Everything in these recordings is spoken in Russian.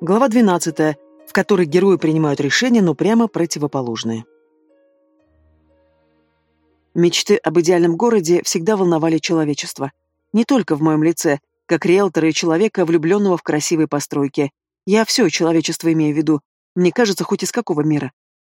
Глава 12, в которой герои принимают решения, но прямо противоположные. Мечты об идеальном городе всегда волновали человечество. Не только в моем лице, как риэлтора и человека, влюбленного в красивые постройки. Я все человечество имею в виду, мне кажется, хоть из какого мира.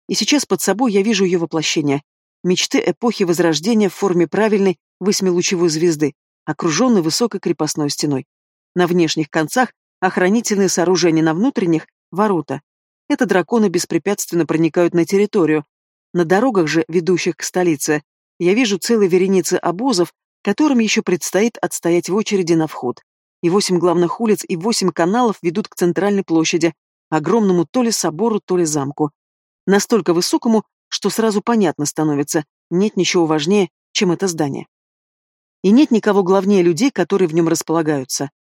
И сейчас под собой я вижу ее воплощение. Мечты эпохи Возрождения в форме правильной восьмилучевой звезды, окруженной высокой крепостной стеной. На внешних концах охранительные сооружения на внутренних — ворота. Это драконы беспрепятственно проникают на территорию. На дорогах же, ведущих к столице, я вижу целые вереницы обозов, которым еще предстоит отстоять в очереди на вход. И восемь главных улиц и восемь каналов ведут к центральной площади, огромному то ли собору, то ли замку. Настолько высокому, что сразу понятно становится, нет ничего важнее, чем это здание. И нет никого главнее людей, которые в нем располагаются.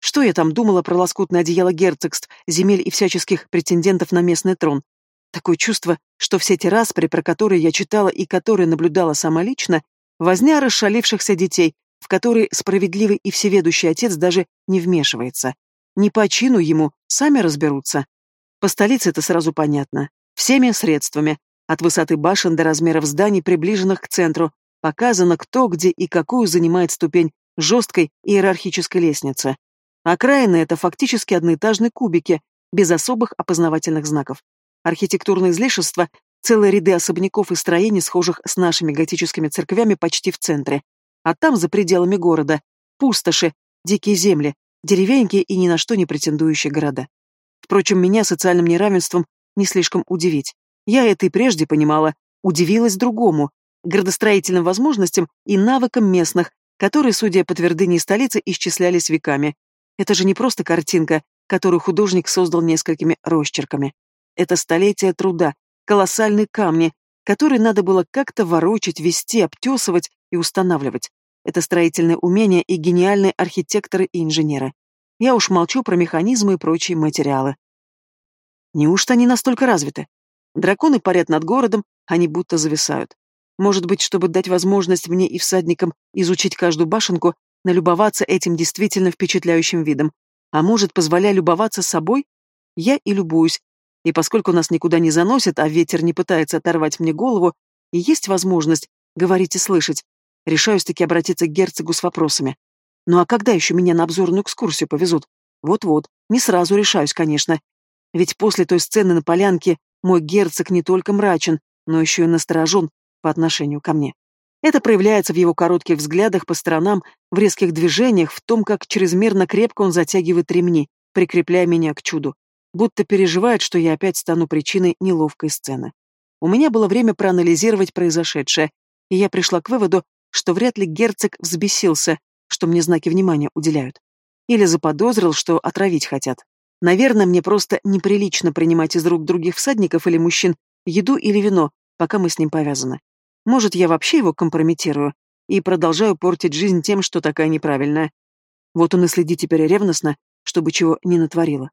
Что я там думала про лоскутное одеяло герцогств, земель и всяческих претендентов на местный трон? Такое чувство, что все те распри, про которые я читала и которые наблюдала сама лично, возня расшалившихся детей, в которые справедливый и всеведущий отец даже не вмешивается. Не по чину ему, сами разберутся. По столице это сразу понятно. Всеми средствами, от высоты башен до размеров зданий, приближенных к центру, показано, кто, где и какую занимает ступень жесткой иерархической лестницы. Окраины — это фактически одноэтажные кубики, без особых опознавательных знаков. Архитектурное излишество — целые ряды особняков и строений, схожих с нашими готическими церквями почти в центре. А там, за пределами города, пустоши, дикие земли, деревеньки и ни на что не претендующие города. Впрочем, меня социальным неравенством не слишком удивить. Я это и прежде понимала, удивилась другому, градостроительным возможностям и навыкам местных, которые, судя по твердыне столицы, исчислялись веками. Это же не просто картинка, которую художник создал несколькими росчерками. Это столетия труда, колоссальные камни, которые надо было как-то ворочать, вести, обтесывать и устанавливать. Это строительные умения и гениальные архитекторы и инженеры. Я уж молчу про механизмы и прочие материалы. Неужто они настолько развиты? Драконы парят над городом, они будто зависают. Может быть, чтобы дать возможность мне и всадникам изучить каждую башенку, налюбоваться этим действительно впечатляющим видом. А может, позволяя любоваться собой? Я и любуюсь. И поскольку нас никуда не заносит, а ветер не пытается оторвать мне голову, и есть возможность говорить и слышать, решаюсь-таки обратиться к герцогу с вопросами. Ну а когда еще меня на обзорную экскурсию повезут? Вот-вот, не сразу решаюсь, конечно. Ведь после той сцены на полянке мой герцог не только мрачен, но еще и насторожен по отношению ко мне. Это проявляется в его коротких взглядах по сторонам, в резких движениях, в том, как чрезмерно крепко он затягивает ремни, прикрепляя меня к чуду. Будто переживает, что я опять стану причиной неловкой сцены. У меня было время проанализировать произошедшее, и я пришла к выводу, что вряд ли герцог взбесился, что мне знаки внимания уделяют. Или заподозрил, что отравить хотят. Наверное, мне просто неприлично принимать из рук других всадников или мужчин еду или вино, пока мы с ним повязаны. Может, я вообще его компрометирую и продолжаю портить жизнь тем, что такая неправильная. Вот он и следит теперь ревностно, чтобы чего не натворила.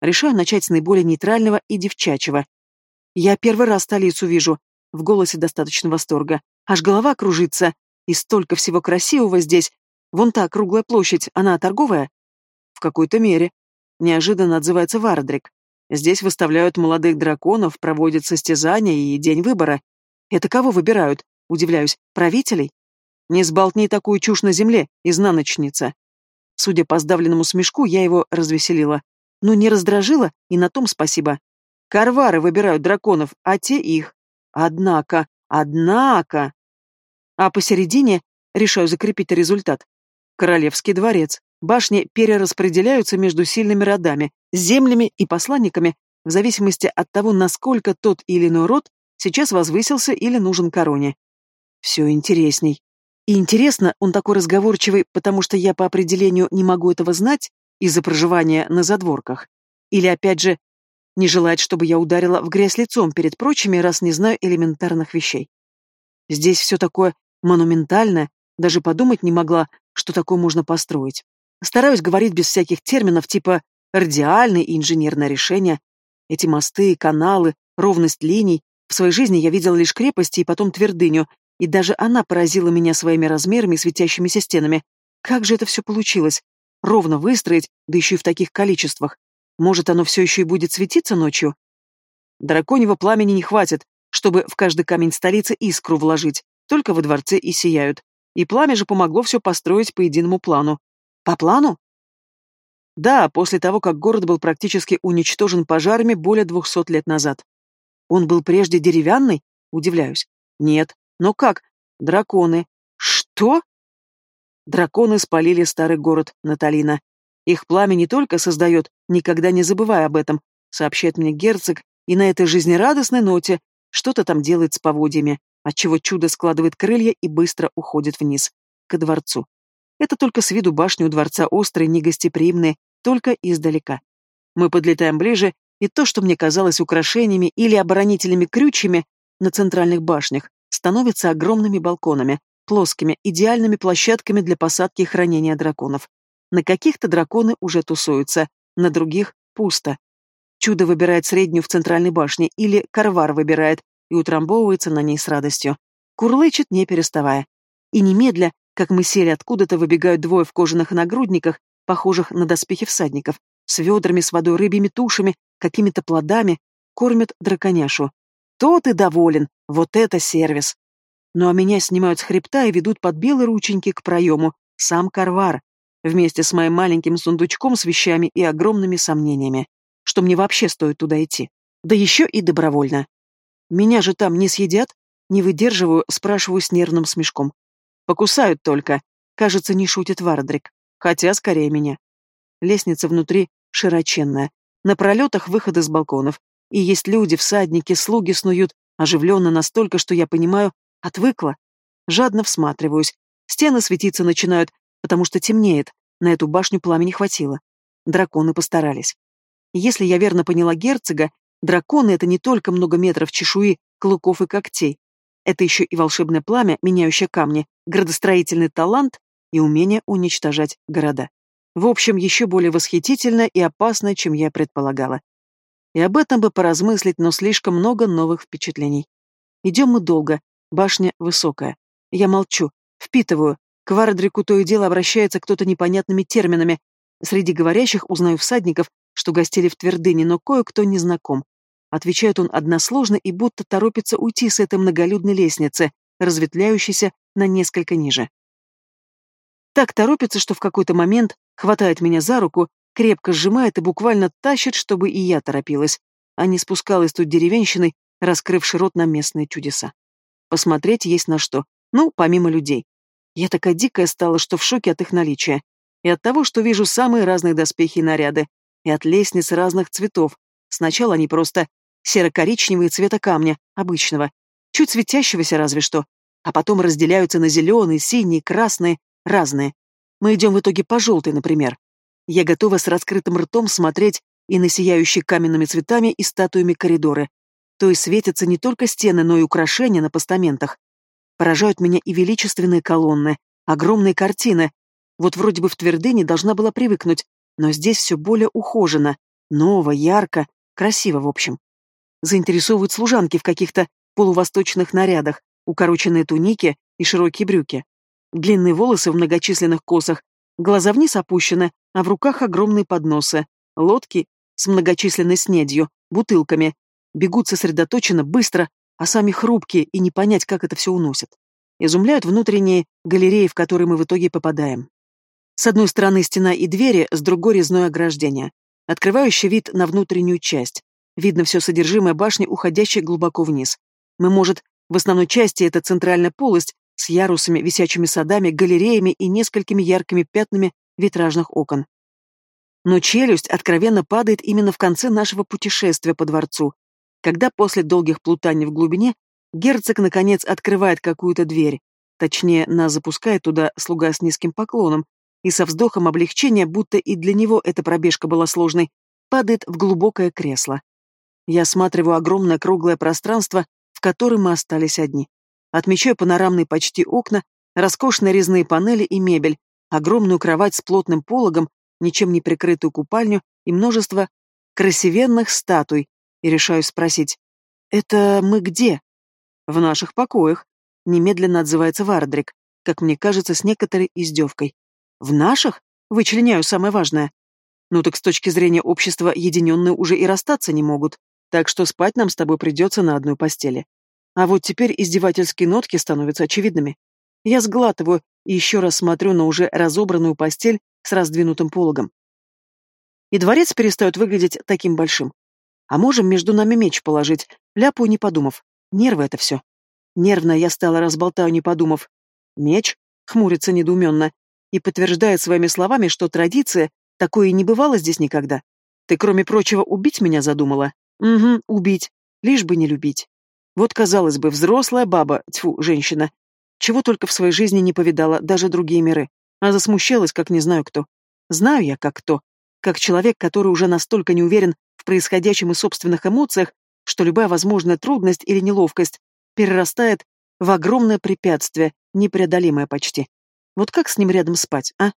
Решаю начать с наиболее нейтрального и девчачьего. Я первый раз столицу вижу, в голосе достаточно восторга. Аж голова кружится, и столько всего красивого здесь. Вон та круглая площадь, она торговая? В какой-то мере. Неожиданно отзывается Вардрик. Здесь выставляют молодых драконов, проводят состязания и день выбора. Это кого выбирают? Удивляюсь. Правителей? Не сболтни такую чушь на земле, изнаночница. Судя по сдавленному смешку, я его развеселила. Ну, не раздражила, и на том спасибо. Карвары выбирают драконов, а те их. Однако, однако... А посередине решаю закрепить результат. Королевский дворец. Башни перераспределяются между сильными родами, землями и посланниками, в зависимости от того, насколько тот или иной род Сейчас возвысился или нужен короне. Все интересней. И интересно, он такой разговорчивый, потому что я по определению не могу этого знать из-за проживания на задворках. Или, опять же, не желает, чтобы я ударила в грязь лицом перед прочими, раз не знаю элементарных вещей. Здесь все такое монументальное, даже подумать не могла, что такое можно построить. Стараюсь говорить без всяких терминов типа радиальное и инженерное решение. Эти мосты, каналы, ровность линий, в своей жизни я видел лишь крепости и потом твердыню, и даже она поразила меня своими размерами и светящимися стенами. Как же это все получилось? Ровно выстроить, да еще и в таких количествах. Может, оно все еще и будет светиться ночью? Драконьего пламени не хватит, чтобы в каждый камень столицы искру вложить, только во дворце и сияют. И пламя же помогло все построить по единому плану. По плану? Да, после того, как город был практически уничтожен пожарами более двухсот лет назад. Он был прежде деревянный? Удивляюсь. Нет. Но как? Драконы. Что? Драконы спалили старый город, Наталина. Их пламя не только создает, никогда не забывая об этом, сообщает мне герцог, и на этой жизнерадостной ноте что-то там делает с поводьями, отчего чудо складывает крылья и быстро уходит вниз, к дворцу. Это только с виду башни у дворца острые, негостеприимные, только издалека. Мы подлетаем ближе, и то, что мне казалось украшениями или оборонительными крючьями на центральных башнях, становится огромными балконами, плоскими, идеальными площадками для посадки и хранения драконов. На каких-то драконы уже тусуются, на других — пусто. Чудо выбирает среднюю в центральной башне, или карвар выбирает и утрамбовывается на ней с радостью. Курлычет, не переставая. И немедля, как мы сели откуда-то, выбегают двое в кожаных нагрудниках, похожих на доспехи всадников, с ведрами с водой, рыбьими тушами, какими-то плодами, кормят драконяшу. То ты доволен, вот это сервис. Ну а меня снимают с хребта и ведут под белые рученьки к проему, сам Карвар, вместе с моим маленьким сундучком с вещами и огромными сомнениями, что мне вообще стоит туда идти. Да еще и добровольно. Меня же там не съедят? Не выдерживаю, спрашиваю с нервным смешком. Покусают только. Кажется, не шутит Вардрик. Хотя, скорее меня. Лестница внутри широченная. На пролетах выходы с балконов. И есть люди, всадники, слуги снуют, оживленно настолько, что я понимаю, отвыкла. Жадно всматриваюсь. Стены светиться начинают, потому что темнеет. На эту башню пламени хватило. Драконы постарались. Если я верно поняла герцога, драконы — это не только много метров чешуи, клыков и когтей. Это еще и волшебное пламя, меняющее камни, градостроительный талант и умение уничтожать города. В общем, еще более восхитительно и опасно, чем я предполагала. И об этом бы поразмыслить, но слишком много новых впечатлений. Идем мы долго, башня высокая. Я молчу, впитываю. К Вардрику то и дело обращается кто-то непонятными терминами. Среди говорящих узнаю всадников, что гостили в твердыне, но кое-кто не знаком. Отвечает он односложно и будто торопится уйти с этой многолюдной лестницы, разветвляющейся на несколько ниже. Так торопится, что в какой-то момент хватает меня за руку, крепко сжимает и буквально тащит, чтобы и я торопилась, а не спускалась тут деревенщиной, раскрывший рот на местные чудеса. Посмотреть есть на что, ну, помимо людей. Я такая дикая стала, что в шоке от их наличия. И от того, что вижу самые разные доспехи и наряды, и от лестниц разных цветов. Сначала они просто серо-коричневые цвета камня, обычного, чуть светящегося разве что, а потом разделяются на зеленые, синие, красные, разные. Мы идем в итоге по желтой, например. Я готова с раскрытым ртом смотреть и на сияющие каменными цветами и статуями коридоры. То есть светятся не только стены, но и украшения на постаментах. Поражают меня и величественные колонны, огромные картины. Вот вроде бы в твердыне должна была привыкнуть, но здесь все более ухожено, ново, ярко, красиво, в общем. Заинтересовывают служанки в каких-то полувосточных нарядах, укороченные туники и широкие брюки. Длинные волосы в многочисленных косах, глаза вниз опущены, а в руках огромные подносы, лодки с многочисленной снедью, бутылками. Бегут сосредоточенно, быстро, а сами хрупкие, и не понять, как это все уносят. Изумляют внутренние галереи, в которые мы в итоге попадаем. С одной стороны стена и двери, с другой резное ограждение, открывающий вид на внутреннюю часть. Видно все содержимое башни, уходящее глубоко вниз. Мы, может, в основной части это центральная полость с ярусами, висячими садами, галереями и несколькими яркими пятнами витражных окон. Но челюсть откровенно падает именно в конце нашего путешествия по дворцу, когда после долгих плутаний в глубине герцог наконец открывает какую-то дверь, точнее, нас запускает туда слуга с низким поклоном, и со вздохом облегчения, будто и для него эта пробежка была сложной, падает в глубокое кресло. Я осматриваю огромное круглое пространство, в котором мы остались одни. Отмечаю панорамные почти окна, роскошные резные панели и мебель, огромную кровать с плотным пологом, ничем не прикрытую купальню и множество красивенных статуй, и решаю спросить, «Это мы где?» «В наших покоях», — немедленно отзывается Вардрик, как мне кажется, с некоторой издевкой. «В наших?» — вычленяю самое важное. Ну так с точки зрения общества единенные уже и расстаться не могут, так что спать нам с тобой придется на одной постели. А вот теперь издевательские нотки становятся очевидными. Я сглатываю и еще раз смотрю на уже разобранную постель с раздвинутым пологом. И дворец перестает выглядеть таким большим. А можем между нами меч положить, ляпу не подумав. Нервы это все. Нервно я стала разболтаю, не подумав. Меч? Хмурится недоуменно. И подтверждает своими словами, что традиция, такое и не бывало здесь никогда. Ты, кроме прочего, убить меня задумала? Угу, убить. Лишь бы не любить. Вот, казалось бы, взрослая баба, тьфу, женщина. Чего только в своей жизни не повидала, даже другие миры. А засмущалась, как не знаю кто. Знаю я, как кто. Как человек, который уже настолько не уверен в происходящем и собственных эмоциях, что любая возможная трудность или неловкость перерастает в огромное препятствие, непреодолимое почти. Вот как с ним рядом спать, а?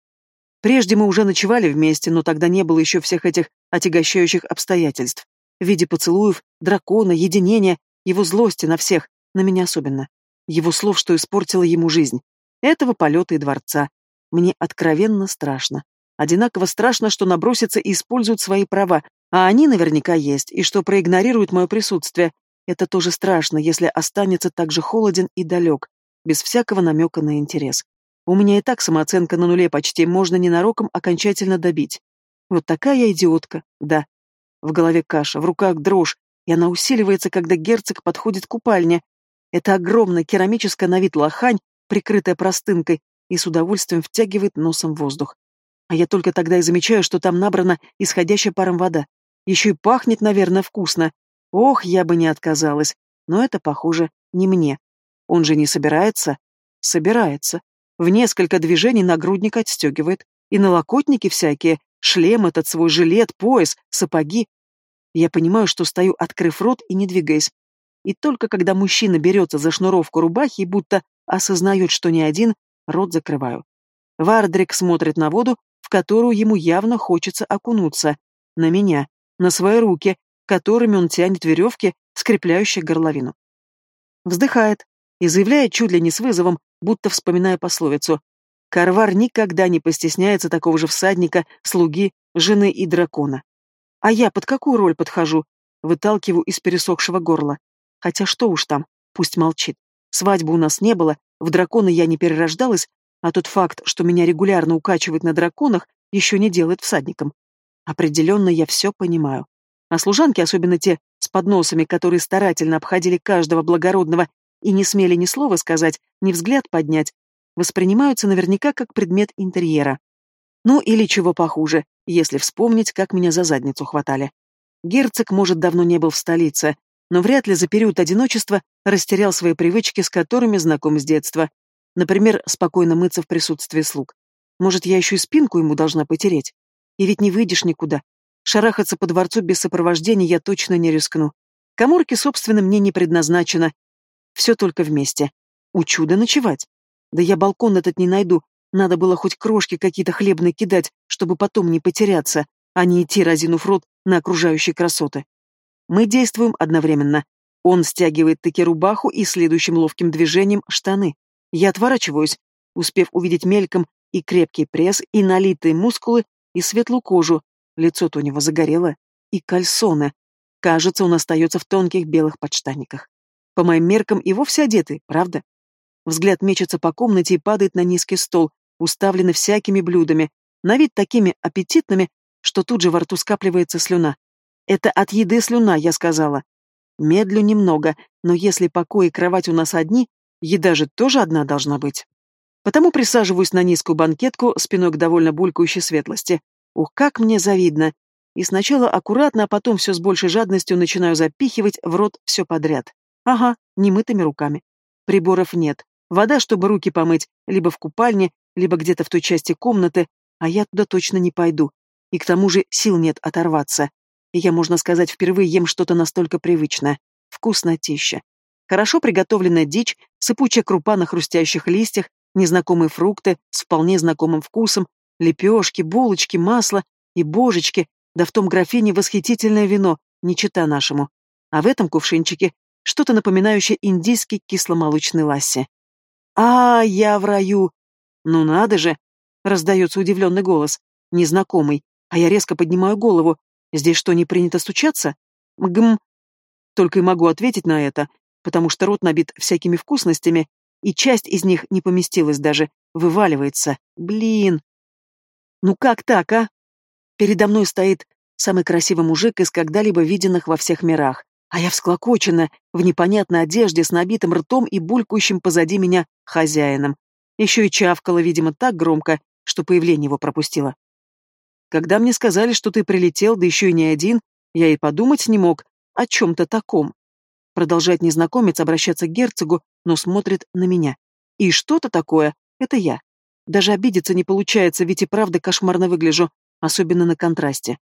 Прежде мы уже ночевали вместе, но тогда не было еще всех этих отягощающих обстоятельств. В виде поцелуев, дракона, единения, его злости на всех, на меня особенно. Его слов, что испортило ему жизнь. Этого полета и дворца. Мне откровенно страшно. Одинаково страшно, что набросятся и используют свои права, а они наверняка есть, и что проигнорируют мое присутствие. Это тоже страшно, если останется так же холоден и далек, без всякого намека на интерес. У меня и так самооценка на нуле почти, можно ненароком окончательно добить. Вот такая я идиотка, да. В голове каша, в руках дрожь, и она усиливается, когда герцог подходит к купальне. Это огромная керамическая на вид лохань, прикрытая простынкой, и с удовольствием втягивает носом воздух. А я только тогда и замечаю, что там набрана исходящая паром вода. Еще и пахнет, наверное, вкусно. Ох, я бы не отказалась. Но это, похоже, не мне. Он же не собирается? Собирается. В несколько движений нагрудник отстегивает. И налокотники всякие, шлем этот свой, жилет, пояс, сапоги. Я понимаю, что стою, открыв рот и не двигаясь. И только когда мужчина берется за шнуровку рубахи и будто осознает, что не один, рот закрываю. Вардрик смотрит на воду, в которую ему явно хочется окунуться. На меня, на свои руки, которыми он тянет веревки, скрепляющие горловину. Вздыхает и заявляет чуть ли не с вызовом, будто вспоминая пословицу. Карвар никогда не постесняется такого же всадника, слуги, жены и дракона. А я под какую роль подхожу? Выталкиваю из пересохшего горла. Хотя что уж там, пусть молчит. Свадьбы у нас не было, в дракона я не перерождалась, а тот факт, что меня регулярно укачивают на драконах, еще не делает всадником. Определенно я все понимаю. А служанки, особенно те с подносами, которые старательно обходили каждого благородного и не смели ни слова сказать, ни взгляд поднять, воспринимаются наверняка как предмет интерьера. Ну или чего похуже, если вспомнить, как меня за задницу хватали. Герцог, может, давно не был в столице, но вряд ли за период одиночества растерял свои привычки, с которыми знаком с детства, Например, спокойно мыться в присутствии слуг. Может, я еще и спинку ему должна потереть? И ведь не выйдешь никуда. Шарахаться по дворцу без сопровождения я точно не рискну. Коморки, собственно, мне не предназначено. Все только вместе. У чуда ночевать. Да я балкон этот не найду. Надо было хоть крошки какие-то хлебные кидать, чтобы потом не потеряться, а не идти, разинув рот, на окружающие красоты. Мы действуем одновременно. Он стягивает таки рубаху и следующим ловким движением штаны. Я отворачиваюсь, успев увидеть мельком и крепкий пресс, и налитые мускулы, и светлую кожу, лицо-то у него загорелое, и кальсоны. Кажется, он остается в тонких белых подштанниках. По моим меркам и вовсе одетый, правда? Взгляд мечется по комнате и падает на низкий стол, уставленный всякими блюдами, на вид такими аппетитными, что тут же во рту скапливается слюна. Это от еды слюна, я сказала. Медлю немного, но если покой и кровать у нас одни, Еда же тоже одна должна быть. Потому присаживаюсь на низкую банкетку, спиной к довольно булькающей светлости. Ух, как мне завидно! И сначала аккуратно, а потом все с большей жадностью начинаю запихивать в рот все подряд. Ага, немытыми руками. Приборов нет. Вода, чтобы руки помыть, либо в купальне, либо где-то в той части комнаты, а я туда точно не пойду. И к тому же сил нет оторваться. И я, можно сказать, впервые ем что-то настолько привычное. Вкуснотища. Хорошо приготовленная дичь, сыпучая крупа на хрустящих листьях, незнакомые фрукты с вполне знакомым вкусом, лепешки, булочки, масло и божечки, да в том графине восхитительное вино, не чита нашему. А в этом кувшинчике что-то напоминающее индийский кисломолочный ласси. «А, я в раю!» «Ну надо же!» — раздается удивленный голос, незнакомый, а я резко поднимаю голову. Здесь что, не принято стучаться? Гм. Только и могу ответить на это, потому что рот набит всякими вкусностями, и часть из них не поместилась даже, вываливается. Блин. Ну как так, а? Передо мной стоит самый красивый мужик из когда-либо виденных во всех мирах, а я всклокочена, в непонятной одежде, с набитым ртом и булькающим позади меня хозяином. Еще и чавкала, видимо, так громко, что появление его пропустила. Когда мне сказали, что ты прилетел, да еще и не один, я и подумать не мог о чем-то таком. Продолжает незнакомец обращаться к герцогу, но смотрит на меня. И что-то такое — это я. Даже обидеться не получается, ведь и правда кошмарно выгляжу, особенно на контрасте.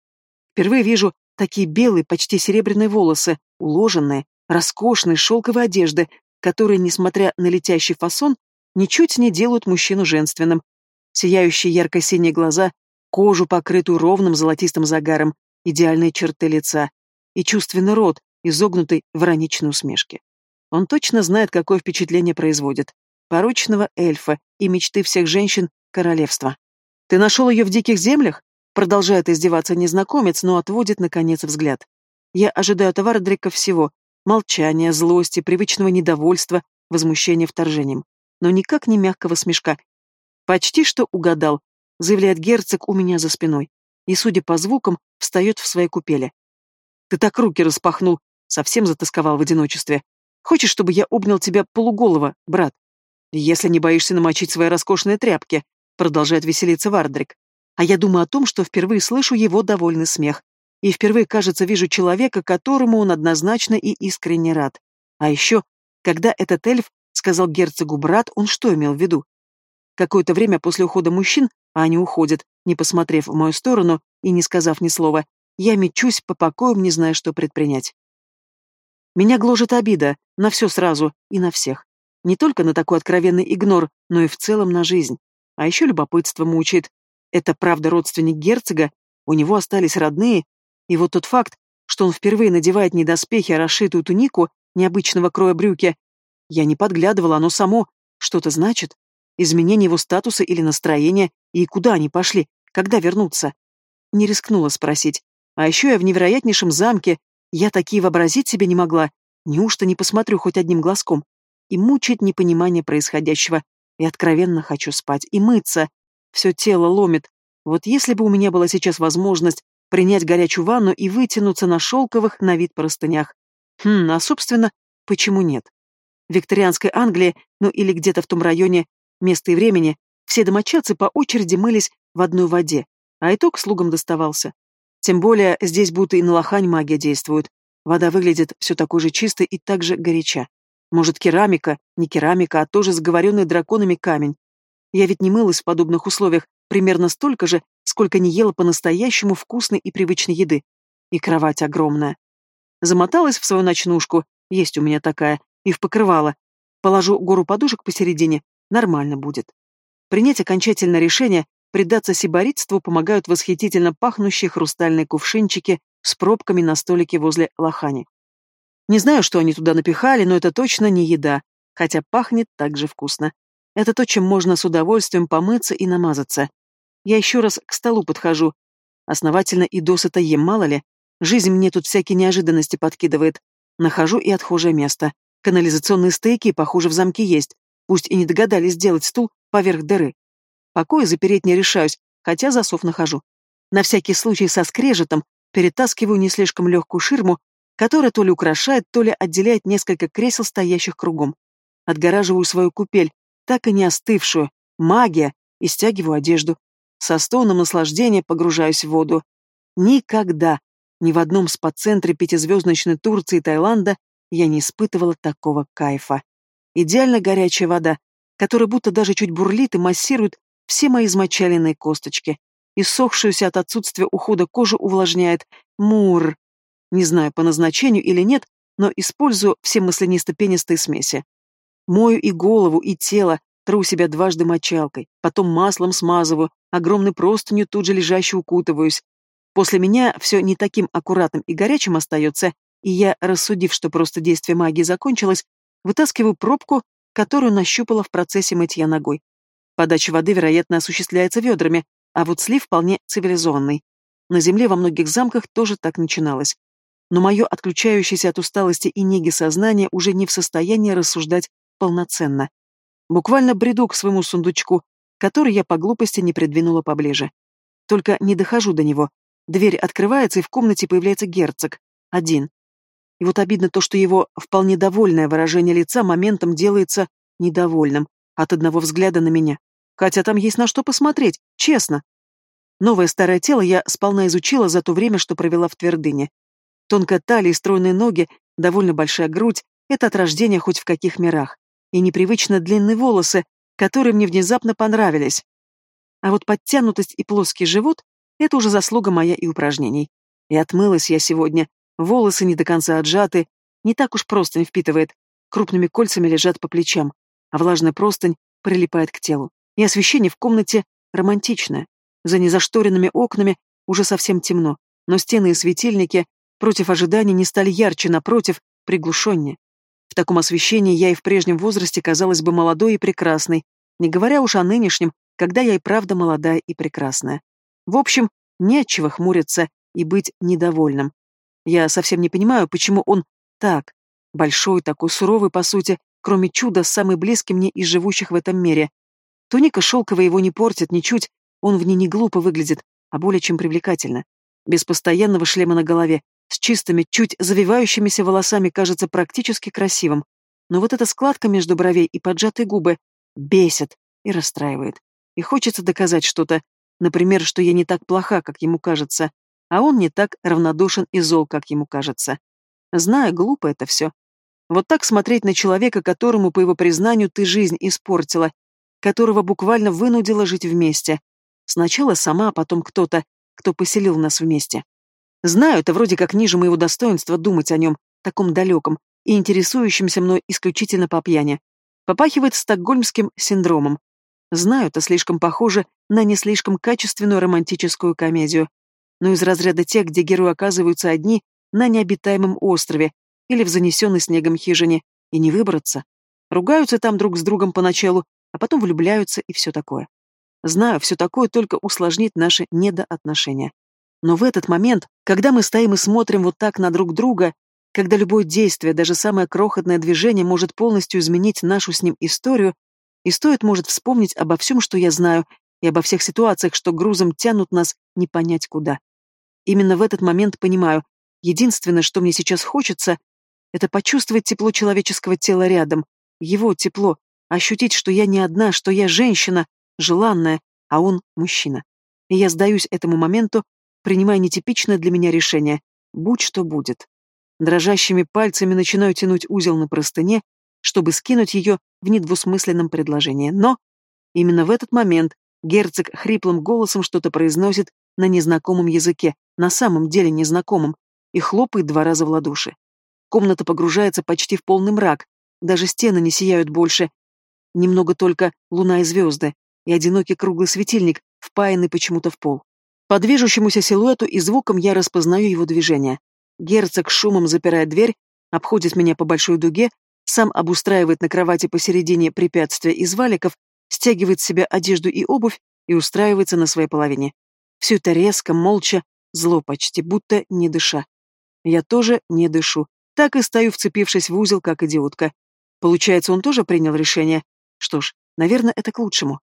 Впервые вижу такие белые, почти серебряные волосы, уложенные, роскошные шелковые одежды, которые, несмотря на летящий фасон, ничуть не делают мужчину женственным. Сияющие ярко-синие глаза, кожу, покрытую ровным золотистым загаром, идеальные черты лица и чувственный рот, изогнутый в ироничной усмешке. Он точно знает, какое впечатление производит. Порочного эльфа и мечты всех женщин королевства. «Ты нашел ее в диких землях?» Продолжает издеваться незнакомец, но отводит, наконец, взгляд. Я ожидаю от Вардрика всего. Молчания, злости, привычного недовольства, возмущения вторжением. Но никак не мягкого смешка. Почти что угадал, заявляет герцог у меня за спиной. И, судя по звукам, встает в своей купели. Ты так руки распахнул, совсем затасковал в одиночестве. Хочешь, чтобы я обнял тебя полуголого, брат? Если не боишься намочить свои роскошные тряпки, продолжает веселиться Вардрик. А я думаю о том, что впервые слышу его довольный смех. И впервые, кажется, вижу человека, которому он однозначно и искренне рад. А еще, когда этот эльф сказал герцогу брат, он что имел в виду? Какое-то время после ухода мужчин, а они уходят, не посмотрев в мою сторону и не сказав ни слова, я мечусь по покоям, не зная, что предпринять. Меня гложет обида, на все сразу и на всех. Не только на такой откровенный игнор, но и в целом на жизнь. А еще любопытство мучает. Это правда родственник герцога, у него остались родные, и вот тот факт, что он впервые надевает не доспехи, а расшитую тунику необычного кроя брюки, я не подглядывала, оно само что-то значит. Изменение его статуса или настроения, и куда они пошли, когда вернутся. Не рискнула спросить. А еще я в невероятнейшем замке, я такие вообразить себе не могла. Неужто не посмотрю хоть одним глазком? И мучает непонимание происходящего. И откровенно хочу спать, и мыться. Все тело ломит. Вот если бы у меня была сейчас возможность принять горячую ванну и вытянуться на шелковых на вид простынях. Хм, а собственно, почему нет? Викторианской Англии, ну или где-то в том районе, места и времени, все домочадцы по очереди мылись в одной воде, а итог слугам доставался. Тем более здесь будто и на лохань магия действует. Вода выглядит все такой же чистой и так же горяча. Может, керамика, не керамика, а тоже сговоренный драконами камень. Я ведь не мылась в подобных условиях примерно столько же, сколько не ела по-настоящему вкусной и привычной еды. И кровать огромная. Замоталась в свою ночнушку, есть у меня такая, и в покрывало. Положу гору подушек посередине, нормально будет. Принять окончательное решение, предаться сиборитству помогают восхитительно пахнущие хрустальные кувшинчики с пробками на столике возле лохани. Не знаю, что они туда напихали, но это точно не еда, хотя пахнет так же вкусно. Это то, чем можно с удовольствием помыться и намазаться. Я еще раз к столу подхожу. Основательно и досыта ем, мало ли. Жизнь мне тут всякие неожиданности подкидывает. Нахожу и отхожее место. Канализационные стейки, похоже, в замке есть. Пусть и не догадались сделать стул поверх дыры. Покоя запереть не решаюсь, хотя засов нахожу. На всякий случай со скрежетом перетаскиваю не слишком легкую ширму которая то ли украшает, то ли отделяет несколько кресел, стоящих кругом. Отгораживаю свою купель, так и не остывшую, магия, и стягиваю одежду. Со стоном наслаждения погружаюсь в воду. Никогда, ни в одном спа-центре пятизвездочной Турции и Таиланда я не испытывала такого кайфа. Идеально горячая вода, которая будто даже чуть бурлит и массирует все мои измочаленные косточки. И сохшуюся от отсутствия ухода кожу увлажняет. Мур! Не знаю, по назначению или нет, но использую все маслянисто-пенистые смеси. Мою и голову, и тело, тру себя дважды мочалкой, потом маслом смазываю, огромной простынью тут же лежащую укутываюсь. После меня все не таким аккуратным и горячим остается, и я, рассудив, что просто действие магии закончилось, вытаскиваю пробку, которую нащупала в процессе мытья ногой. Подача воды, вероятно, осуществляется ведрами, а вот слив вполне цивилизованный. На земле во многих замках тоже так начиналось. Но мое отключающееся от усталости и неги сознание уже не в состоянии рассуждать полноценно. Буквально бреду к своему сундучку, который я по глупости не придвинула поближе. Только не дохожу до него. Дверь открывается, и в комнате появляется герцог. Один. И вот обидно то, что его вполне довольное выражение лица моментом делается недовольным от одного взгляда на меня. Хотя там есть на что посмотреть, честно. Новое старое тело я сполна изучила за то время, что провела в твердыне. Тонкая талия и стройные ноги, довольно большая грудь — это от рождения хоть в каких мирах. И непривычно длинные волосы, которые мне внезапно понравились. А вот подтянутость и плоский живот — это уже заслуга моя и упражнений. И отмылась я сегодня, волосы не до конца отжаты, не так уж простынь впитывает, крупными кольцами лежат по плечам, а влажная простынь прилипает к телу. И освещение в комнате романтичное. За незашторенными окнами уже совсем темно, но стены и светильники против ожидания не стали ярче, напротив, приглушеннее. В таком освещении я и в прежнем возрасте казалась бы молодой и прекрасной, не говоря уж о нынешнем, когда я и правда молодая и прекрасная. В общем, не от чего хмуриться и быть недовольным. Я совсем не понимаю, почему он так, большой, такой суровый, по сути, кроме чуда, самый близкий мне из живущих в этом мире. Туника шелковая его не портит ничуть, он в ней не глупо выглядит, а более чем привлекательно. Без постоянного шлема на голове, с чистыми, чуть завивающимися волосами кажется практически красивым. Но вот эта складка между бровей и поджатые губы бесит и расстраивает. И хочется доказать что-то, например, что я не так плоха, как ему кажется, а он не так равнодушен и зол, как ему кажется. Знаю, глупо это все. Вот так смотреть на человека, которому, по его признанию, ты жизнь испортила, которого буквально вынудила жить вместе. Сначала сама, а потом кто-то, кто поселил нас вместе. Знаю, это вроде как ниже моего достоинства думать о нем, таком далеком, и интересующемся мной исключительно по пьяни. Попахивает стокгольмским синдромом. Знаю, это слишком похоже на не слишком качественную романтическую комедию. Но из разряда тех, где герои оказываются одни на необитаемом острове или в занесенной снегом хижине, и не выбраться. Ругаются там друг с другом поначалу, а потом влюбляются и все такое. Знаю, все такое только усложнит наши недоотношения. Но в этот момент, когда мы стоим и смотрим вот так на друг друга, когда любое действие, даже самое крохотное движение может полностью изменить нашу с ним историю, и стоит может вспомнить обо всем, что я знаю, и обо всех ситуациях, что грузом тянут нас не понять куда. Именно в этот момент понимаю, единственное, что мне сейчас хочется, это почувствовать тепло человеческого тела рядом, его тепло, ощутить, что я не одна, что я женщина, желанная, а он мужчина. И я сдаюсь этому моменту, принимая нетипичное для меня решение, будь что будет. Дрожащими пальцами начинаю тянуть узел на простыне, чтобы скинуть ее в недвусмысленном предложении. Но именно в этот момент герцог хриплым голосом что-то произносит на незнакомом языке, на самом деле незнакомом, и хлопает два раза в ладоши. Комната погружается почти в полный мрак, даже стены не сияют больше. Немного только луна и звезды, и одинокий круглый светильник, впаянный почему-то в пол. По движущемуся силуэту и звукам я распознаю его движение. Герцог шумом запирает дверь, обходит меня по большой дуге, сам обустраивает на кровати посередине препятствия из валиков, стягивает с себя одежду и обувь и устраивается на своей половине. Все это резко, молча, зло почти, будто не дыша. Я тоже не дышу. Так и стою, вцепившись в узел, как идиотка. Получается, он тоже принял решение. Что ж, наверное, это к лучшему.